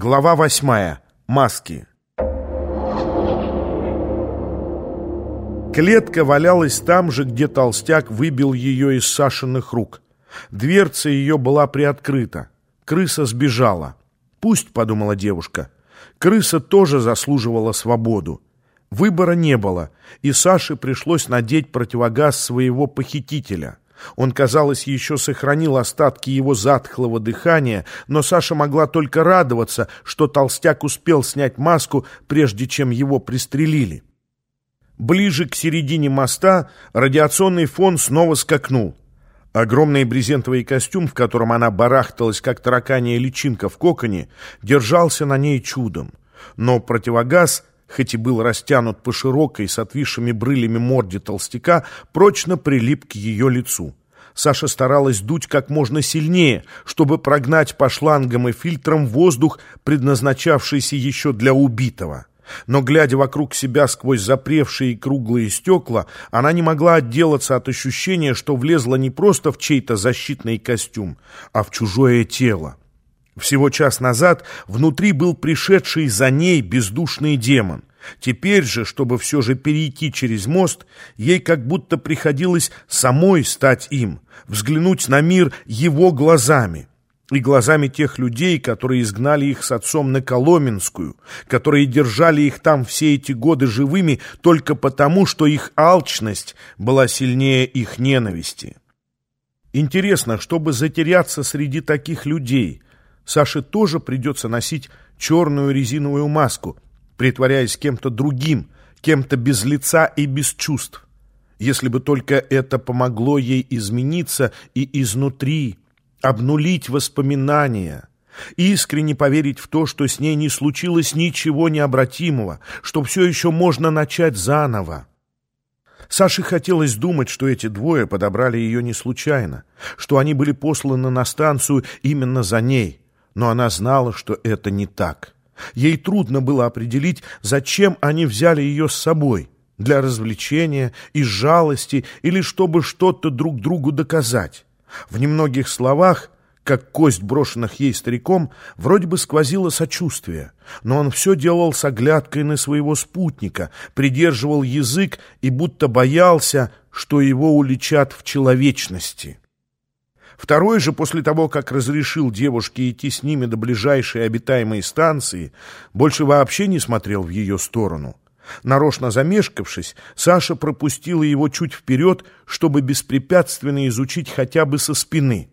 Глава восьмая. Маски. Клетка валялась там же, где толстяк выбил ее из Сашиных рук. Дверца ее была приоткрыта. Крыса сбежала. «Пусть», — подумала девушка, — «крыса тоже заслуживала свободу». Выбора не было, и Саше пришлось надеть противогаз своего похитителя — он, казалось, еще сохранил остатки его затхлого дыхания, но Саша могла только радоваться, что толстяк успел снять маску, прежде чем его пристрелили. Ближе к середине моста радиационный фон снова скакнул. Огромный брезентовый костюм, в котором она барахталась, как тараканья личинка в коконе, держался на ней чудом. Но противогаз хоть и был растянут по широкой, с отвисшими брылями морде толстяка, прочно прилип к ее лицу. Саша старалась дуть как можно сильнее, чтобы прогнать по шлангам и фильтрам воздух, предназначавшийся еще для убитого. Но, глядя вокруг себя сквозь запревшие круглые стекла, она не могла отделаться от ощущения, что влезла не просто в чей-то защитный костюм, а в чужое тело. Всего час назад внутри был пришедший за ней бездушный демон. Теперь же, чтобы все же перейти через мост, ей как будто приходилось самой стать им, взглянуть на мир его глазами и глазами тех людей, которые изгнали их с отцом на Коломенскую, которые держали их там все эти годы живыми только потому, что их алчность была сильнее их ненависти. Интересно, чтобы затеряться среди таких людей – Саше тоже придется носить черную резиновую маску, притворяясь кем-то другим, кем-то без лица и без чувств. Если бы только это помогло ей измениться и изнутри, обнулить воспоминания, искренне поверить в то, что с ней не случилось ничего необратимого, что все еще можно начать заново. Саше хотелось думать, что эти двое подобрали ее не случайно, что они были посланы на станцию именно за ней, но она знала, что это не так. Ей трудно было определить, зачем они взяли ее с собой. Для развлечения, из жалости или чтобы что-то друг другу доказать. В немногих словах, как кость брошенных ей стариком, вроде бы сквозило сочувствие. Но он все делал с оглядкой на своего спутника, придерживал язык и будто боялся, что его уличат в человечности. Второй же, после того, как разрешил девушке идти с ними до ближайшей обитаемой станции, больше вообще не смотрел в ее сторону. Нарочно замешкавшись, Саша пропустила его чуть вперед, чтобы беспрепятственно изучить хотя бы со спины.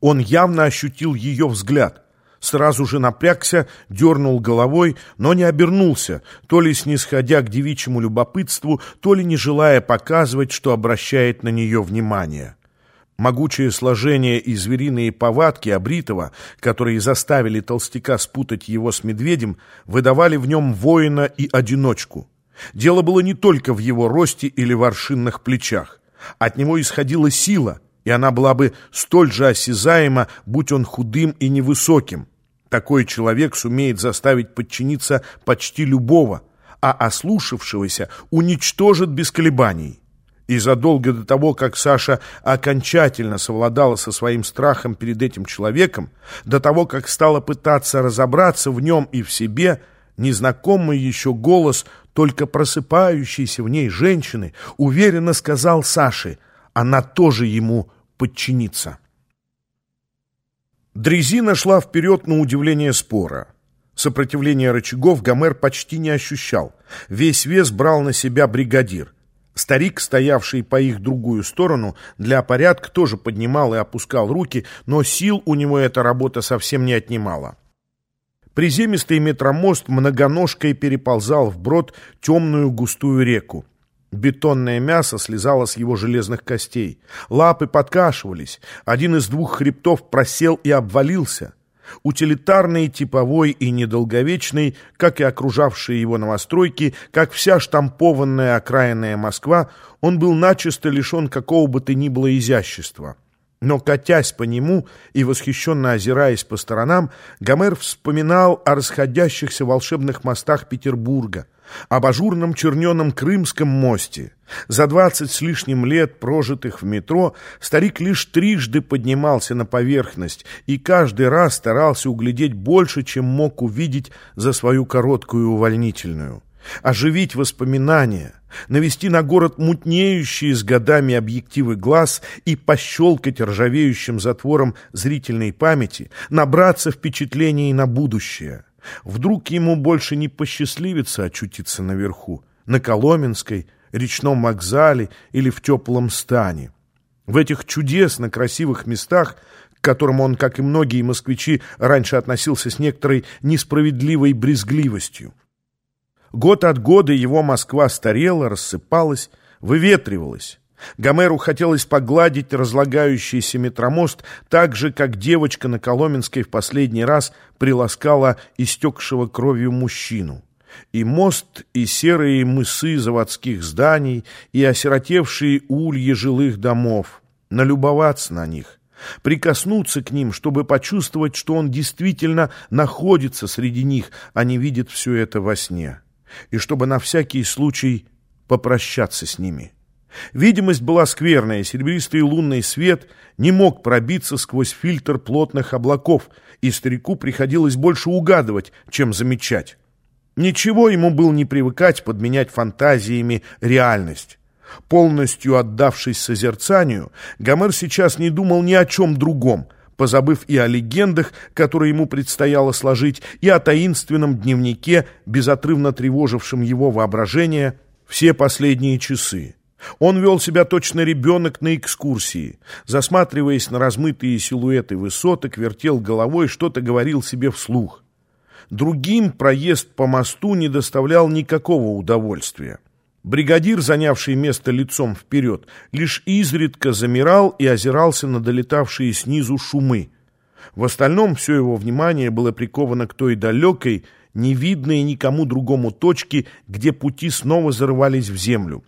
Он явно ощутил ее взгляд. Сразу же напрягся, дернул головой, но не обернулся, то ли снисходя к девичьему любопытству, то ли не желая показывать, что обращает на нее внимание. Могучее сложение и звериные повадки Абритова, которые заставили толстяка спутать его с медведем, выдавали в нем воина и одиночку. Дело было не только в его росте или воршинных плечах. От него исходила сила, и она была бы столь же осязаема, будь он худым и невысоким. Такой человек сумеет заставить подчиниться почти любого, а ослушавшегося уничтожит без колебаний. И задолго до того, как Саша окончательно совладала со своим страхом перед этим человеком, до того, как стала пытаться разобраться в нем и в себе, незнакомый еще голос, только просыпающейся в ней женщины, уверенно сказал Саше, она тоже ему подчинится. Дрезина шла вперед на удивление спора. Сопротивление рычагов Гомер почти не ощущал. Весь вес брал на себя бригадир. Старик, стоявший по их другую сторону, для порядка тоже поднимал и опускал руки, но сил у него эта работа совсем не отнимала. Приземистый метромост многоножкой переползал вброд темную густую реку. Бетонное мясо слезало с его железных костей. Лапы подкашивались. Один из двух хребтов просел и обвалился. Утилитарный, типовой и недолговечный, как и окружавшие его новостройки, как вся штампованная окраинная Москва, он был начисто лишен какого бы то ни было изящества. Но, катясь по нему и восхищенно озираясь по сторонам, Гомер вспоминал о расходящихся волшебных мостах Петербурга, об ажурном черненом Крымском мосте. За двадцать с лишним лет, прожитых в метро, старик лишь трижды поднимался на поверхность и каждый раз старался углядеть больше, чем мог увидеть за свою короткую увольнительную. Оживить воспоминания, навести на город мутнеющие с годами объективы глаз и пощелкать ржавеющим затвором зрительной памяти, набраться впечатлений на будущее. Вдруг ему больше не посчастливится очутиться наверху, на Коломенской, речном вокзале или в теплом стане. В этих чудесно красивых местах, к которым он, как и многие москвичи, раньше относился с некоторой несправедливой брезгливостью. Год от года его Москва старела, рассыпалась, выветривалась. Гомеру хотелось погладить разлагающийся метромост так же, как девочка на Коломенской в последний раз приласкала истекшего кровью мужчину. И мост, и серые мысы заводских зданий, и осиротевшие ульи жилых домов. Налюбоваться на них, прикоснуться к ним, чтобы почувствовать, что он действительно находится среди них, а не видит все это во сне. И чтобы на всякий случай попрощаться с ними. Видимость была скверная, серебристый лунный свет не мог пробиться сквозь фильтр плотных облаков, и старику приходилось больше угадывать, чем замечать. Ничего ему было не привыкать подменять фантазиями реальность. Полностью отдавшись созерцанию, Гомер сейчас не думал ни о чем другом, позабыв и о легендах, которые ему предстояло сложить, и о таинственном дневнике, безотрывно тревожившем его воображение все последние часы. Он вел себя точно ребенок на экскурсии. Засматриваясь на размытые силуэты высоток, вертел головой, что-то говорил себе вслух. Другим проезд по мосту не доставлял никакого удовольствия. Бригадир, занявший место лицом вперед, лишь изредка замирал и озирался на долетавшие снизу шумы. В остальном все его внимание было приковано к той далекой, невидной никому другому точке, где пути снова зарывались в землю.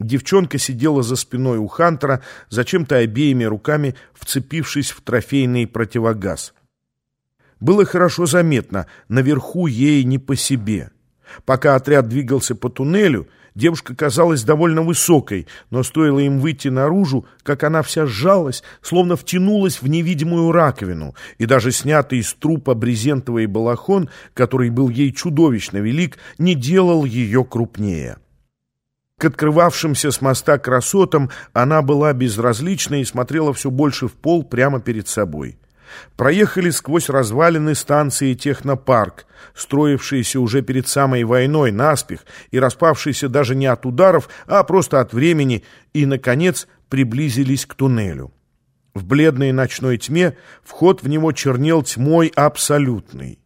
Девчонка сидела за спиной у Хантера, зачем-то обеими руками вцепившись в трофейный противогаз. Было хорошо заметно, наверху ей не по себе. Пока отряд двигался по туннелю, девушка казалась довольно высокой, но стоило им выйти наружу, как она вся сжалась, словно втянулась в невидимую раковину, и даже снятый из трупа брезентовый балахон, который был ей чудовищно велик, не делал ее крупнее. К открывавшимся с моста красотам она была безразлична и смотрела все больше в пол прямо перед собой. Проехали сквозь развалины станции «Технопарк», строившиеся уже перед самой войной наспех и распавшиеся даже не от ударов, а просто от времени, и, наконец, приблизились к туннелю. В бледной ночной тьме вход в него чернел тьмой абсолютной.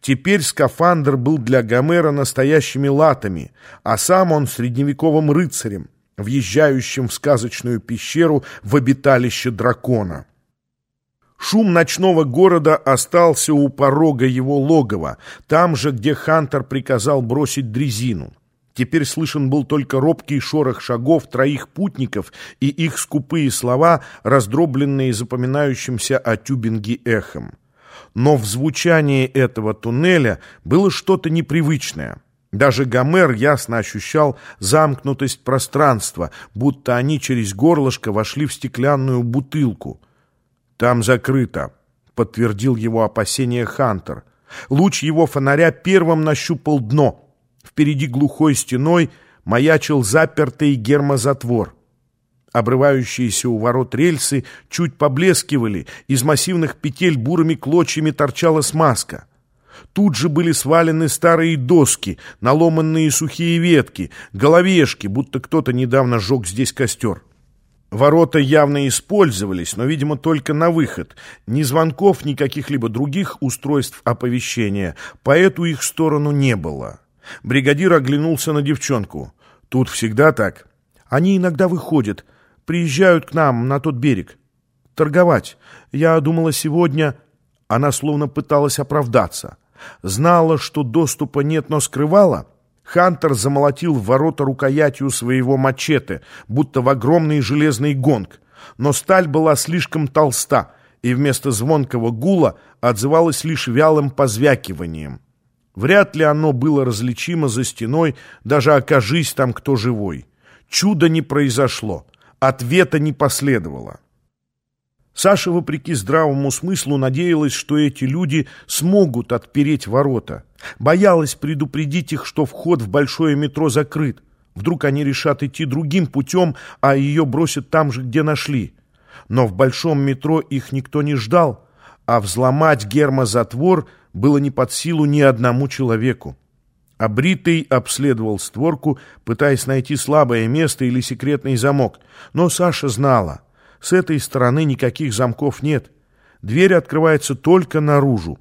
Теперь скафандр был для Гомера настоящими латами, а сам он средневековым рыцарем, въезжающим в сказочную пещеру в обиталище дракона. Шум ночного города остался у порога его логова, там же, где Хантер приказал бросить дрезину. Теперь слышен был только робкий шорох шагов троих путников и их скупые слова, раздробленные запоминающимся о тюбинге эхом но в звучании этого туннеля было что-то непривычное. Даже Гомер ясно ощущал замкнутость пространства, будто они через горлышко вошли в стеклянную бутылку. «Там закрыто», — подтвердил его опасение Хантер. Луч его фонаря первым нащупал дно. Впереди глухой стеной маячил запертый гермозатвор. Обрывающиеся у ворот рельсы чуть поблескивали, из массивных петель бурыми клочьями торчала смазка. Тут же были свалены старые доски, наломанные сухие ветки, головешки, будто кто-то недавно сжег здесь костер. Ворота явно использовались, но, видимо, только на выход. Ни звонков, ни каких-либо других устройств оповещения по эту их сторону не было. Бригадир оглянулся на девчонку. «Тут всегда так?» «Они иногда выходят», приезжают к нам на тот берег. Торговать. Я думала, сегодня...» Она словно пыталась оправдаться. Знала, что доступа нет, но скрывала. Хантер замолотил в ворота рукоятью своего мачете, будто в огромный железный гонг. Но сталь была слишком толста, и вместо звонкого гула отзывалась лишь вялым позвякиванием. Вряд ли оно было различимо за стеной, даже окажись там кто живой. Чудо не произошло, ответа не последовало. Саша, вопреки здравому смыслу, надеялась, что эти люди смогут отпереть ворота. Боялась предупредить их, что вход в большое метро закрыт. Вдруг они решат идти другим путем, а ее бросят там же, где нашли. Но в большом метро их никто не ждал, а взломать гермозатвор было не под силу ни одному человеку. Обритый обследовал створку, пытаясь найти слабое место или секретный замок. Но Саша знала, с этой стороны никаких замков нет. Дверь открывается только наружу.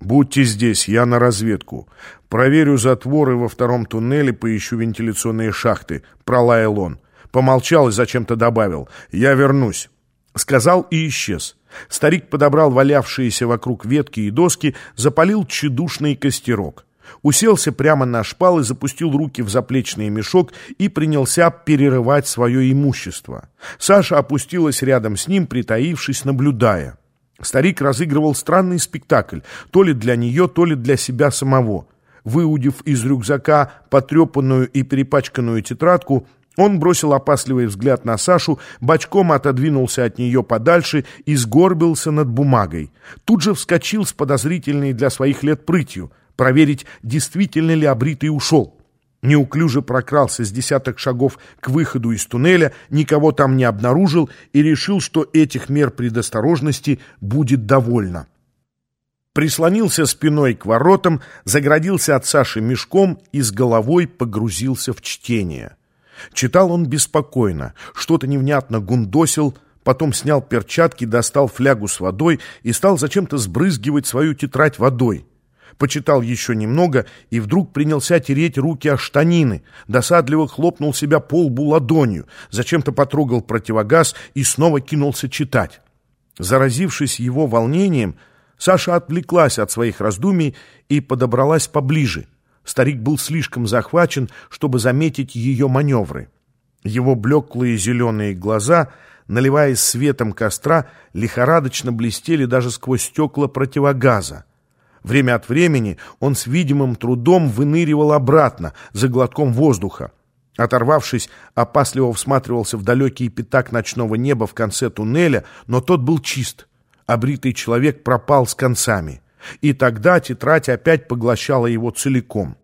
«Будьте здесь, я на разведку. Проверю затворы во втором туннеле, поищу вентиляционные шахты», — пролаял он. Помолчал и зачем-то добавил. «Я вернусь». Сказал и исчез. Старик подобрал валявшиеся вокруг ветки и доски, запалил тщедушный костерок. Уселся прямо на шпалы, запустил руки в заплечный мешок и принялся перерывать свое имущество. Саша опустилась рядом с ним, притаившись, наблюдая. Старик разыгрывал странный спектакль, то ли для нее, то ли для себя самого. Выудив из рюкзака потрепанную и перепачканную тетрадку, он бросил опасливый взгляд на Сашу, бочком отодвинулся от нее подальше и сгорбился над бумагой. Тут же вскочил с подозрительной для своих лет прытью, проверить, действительно ли обритый ушел. Неуклюже прокрался с десяток шагов к выходу из туннеля, никого там не обнаружил и решил, что этих мер предосторожности будет довольно. Прислонился спиной к воротам, заградился от Саши мешком и с головой погрузился в чтение. Читал он беспокойно, что-то невнятно гундосил, потом снял перчатки, достал флягу с водой и стал зачем-то сбрызгивать свою тетрадь водой. Почитал еще немного и вдруг принялся тереть руки о штанины, досадливо хлопнул себя по лбу ладонью, зачем-то потрогал противогаз и снова кинулся читать. Заразившись его волнением, Саша отвлеклась от своих раздумий и подобралась поближе. Старик был слишком захвачен, чтобы заметить ее маневры. Его блеклые зеленые глаза, наливаясь светом костра, лихорадочно блестели даже сквозь стекла противогаза. Время от времени он с видимым трудом выныривал обратно, за глотком воздуха. Оторвавшись, опасливо всматривался в далекий пятак ночного неба в конце туннеля, но тот был чист. Обритый человек пропал с концами. И тогда тетрадь опять поглощала его целиком.